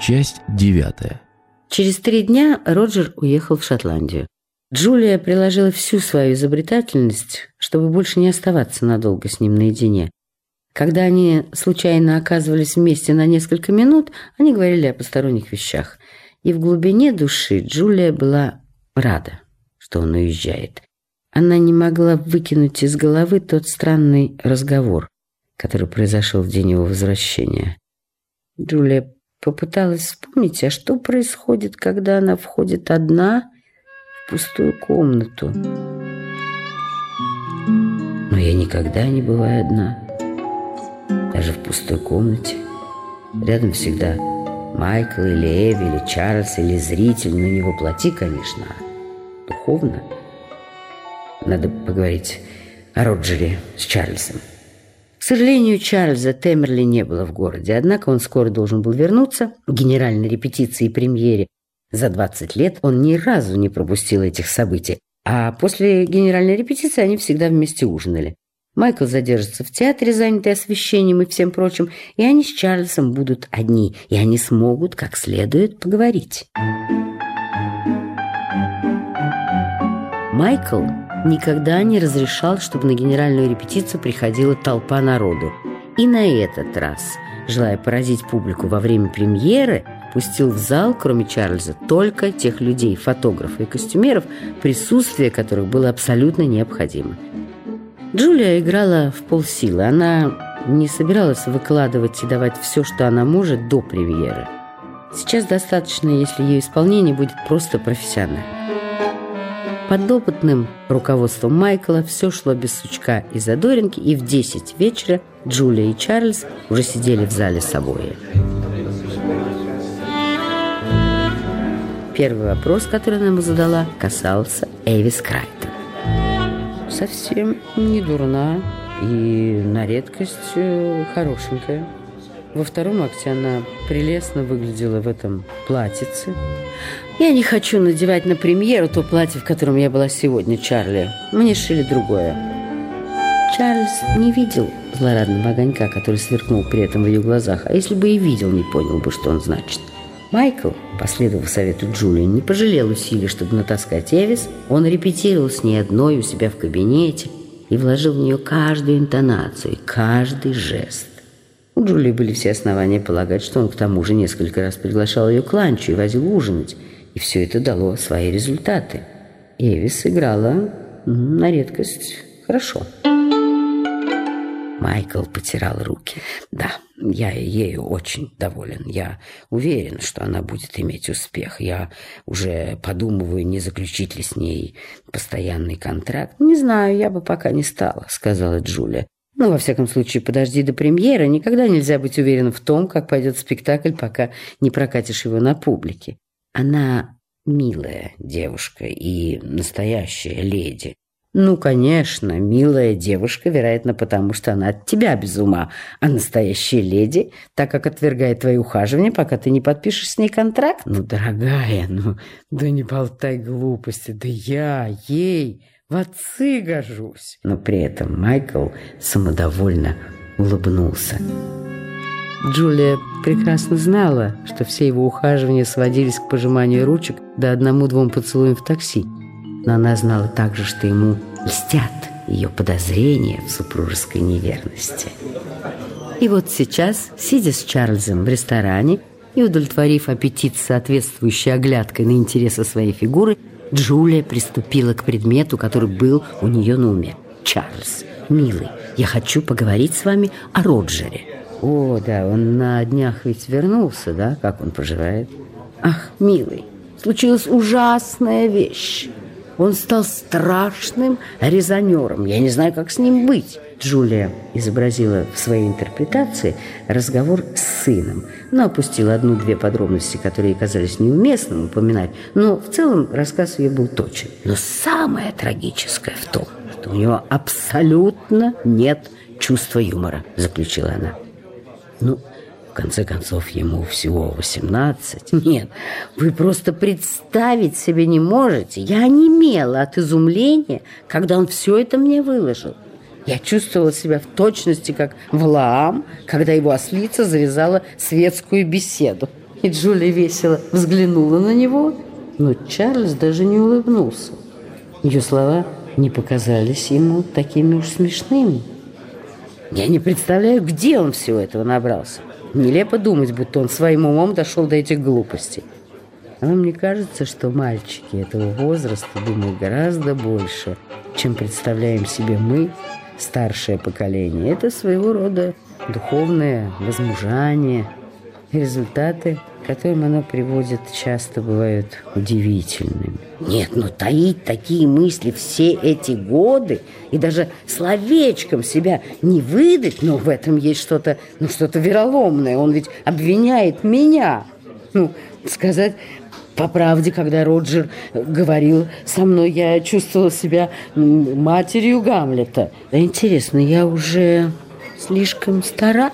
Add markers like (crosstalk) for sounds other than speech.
Часть девятая. Через три дня Роджер уехал в Шотландию. Джулия приложила всю свою изобретательность, чтобы больше не оставаться надолго с ним наедине. Когда они случайно оказывались вместе на несколько минут, они говорили о посторонних вещах. И в глубине души Джулия была рада, что он уезжает. Она не могла выкинуть из головы тот странный разговор, который произошел в день его возвращения. Джулия попыталась вспомнить, а что происходит, когда она входит одна в пустую комнату. Но я никогда не бываю одна даже в пустой комнате. Рядом всегда Майкл или Эви, или Чарльз, или зритель. На него плати, конечно, а духовно. Надо поговорить о Роджере с Чарльзом. Сожалению, Чарльза Темерли не было в городе, однако он скоро должен был вернуться к генеральной репетиции и премьере. За 20 лет он ни разу не пропустил этих событий, а после генеральной репетиции они всегда вместе ужинали. Майкл задержится в театре, занятый освещением и всем прочим, и они с Чарльзом будут одни, и они смогут как следует поговорить. Майкл никогда не разрешал, чтобы на генеральную репетицию приходила толпа народу. И на этот раз, желая поразить публику во время премьеры, пустил в зал, кроме Чарльза, только тех людей, фотографов и костюмеров, присутствие которых было абсолютно необходимо. Джулия играла в полсилы. Она не собиралась выкладывать и давать все, что она может до премьеры. Сейчас достаточно, если ее исполнение будет просто профессиональным. Под опытным руководством Майкла все шло без сучка и задоринки, и в 10 вечера Джулия и Чарльз уже сидели в зале с обои. Первый вопрос, который она ему задала, касался Эвис Крайтон совсем не дурна и на редкость э, хорошенькая. Во втором акте она прелестно выглядела в этом платьице. Я не хочу надевать на премьеру то платье, в котором я была сегодня, Чарли. Мне шили другое. Чарльз не видел злорадного огонька, который сверкнул при этом в ее глазах, а если бы и видел, не понял бы, что он значит. Майкл, последовав совету Джулии, не пожалел усилий, чтобы натаскать Эвис. Он репетировал с ней одной у себя в кабинете и вложил в нее каждую интонацию каждый жест. У Джулии были все основания полагать, что он к тому же несколько раз приглашал ее к ланчу и возил ужинать, и все это дало свои результаты. Эвис играла на редкость хорошо. Майкл потирал руки. Да, я ею очень доволен. Я уверен, что она будет иметь успех. Я уже подумываю, не заключить ли с ней постоянный контракт. Не знаю, я бы пока не стала, сказала Джулия. Ну, во всяком случае, подожди до премьеры. Никогда нельзя быть уверенным в том, как пойдет спектакль, пока не прокатишь его на публике. Она милая девушка и настоящая леди. Ну, конечно, милая девушка, вероятно, потому что она от тебя без ума, а настоящая леди, так как отвергает твои ухаживания, пока ты не подпишешь с ней контракт. Ну, дорогая, ну, да не болтай глупости, да я ей в отцы гожусь. Но при этом Майкл самодовольно улыбнулся. Джулия прекрасно знала, что все его ухаживания сводились к пожиманию ручек да одному-двум поцелуям в такси. Но она знала также, что ему льстят ее подозрения в супружеской неверности. И вот сейчас, сидя с Чарльзом в ресторане и удовлетворив аппетит соответствующей оглядкой на интересы своей фигуры, Джулия приступила к предмету, который был у нее на уме. «Чарльз, милый, я хочу поговорить с вами о Роджере». «О, да, он на днях ведь вернулся, да? Как он поживает?» «Ах, милый, случилась ужасная вещь. Он стал страшным резонером. Я не знаю, как с ним быть. Джулия изобразила в своей интерпретации разговор с сыном, но опустила одну-две подробности, которые казались неуместным упоминать. Но в целом рассказ ее был точен. Но самое трагическое в том, что у него абсолютно нет чувства юмора, заключила она. Ну, конце концов, ему всего 18. (laughs) Нет, вы просто представить себе не можете. Я онемела от изумления, когда он все это мне выложил. Я чувствовала себя в точности, как Валаам, когда его ослица завязала светскую беседу. И Джулия весело взглянула на него, но Чарльз даже не улыбнулся. Ее слова не показались ему такими уж смешными. Я не представляю, где он всего этого набрался. Нелепо думать, будто он своим умом дошел до этих глупостей. Но мне кажется, что мальчики этого возраста думают гораздо больше, чем представляем себе мы, старшее поколение. Это своего рода духовное возмужание. Результаты, к которым оно приводит, часто бывают удивительными. Нет, но таить такие мысли все эти годы и даже словечком себя не выдать, но в этом есть что-то, ну что-то вероломное. Он ведь обвиняет меня. Ну, сказать по правде, когда Роджер говорил со мной, я чувствовала себя матерью Гамлета. Интересно, я уже слишком стара?